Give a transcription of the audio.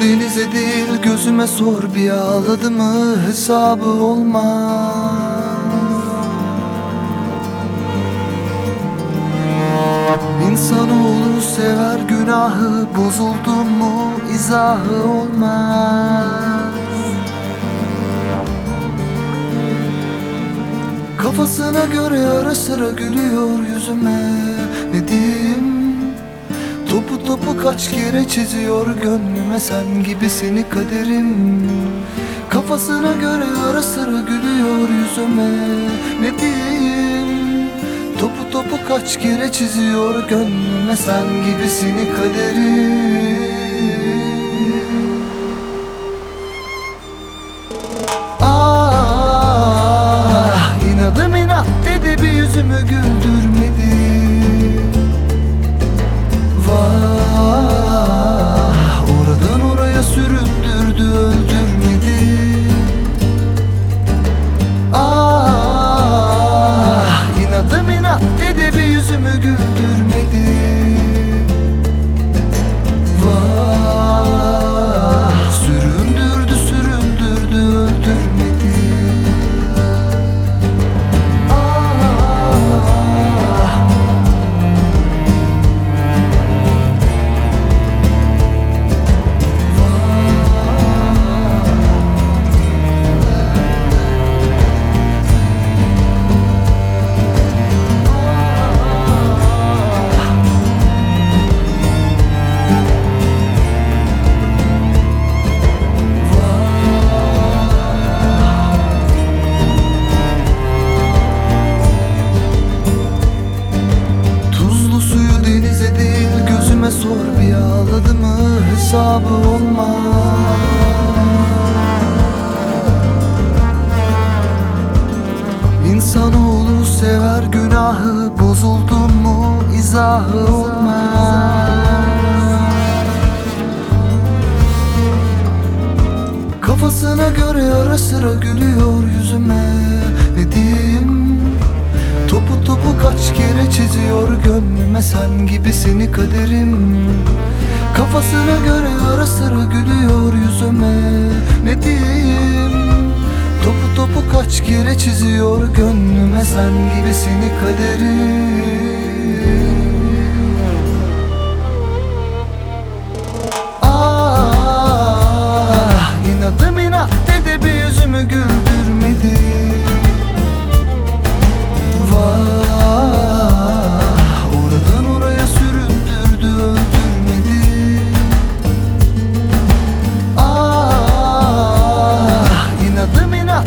denize değil gözüme sor. Bir ağladı mı hesabı olmaz. İnsanoğlu sever günahı bozuldu mu izahı olmaz. Kafasına göre ara sıra gülüyor yüzüme. Ne diyeyim Topu topu kaç kere çiziyor gönlüme sen gibisini kaderim. Kafasına göre ara sıra gülüyor yüzüme Ne diyeyim? Topu topu kaç kere çiziyor gönlüme sen gibisini kaderim. Ah inadım inat dedi bir yüzümü güldürmedi dedi bir İnsanoğlu sever günahı bozuldu mu izahı olmaz. Kafasına göre ara sıra gülüyor yüzüme Ne Topu topu kaç kere çiziyor gönlüme sen gibisini kaderim Kafasına göre ara sıra gülüyor yüzüme. Ne diyeyim? Topu topu kaç kere çiziyor gönlüme Sen gibisini kaderim. Ah, güldürmedi. Vay. の罪の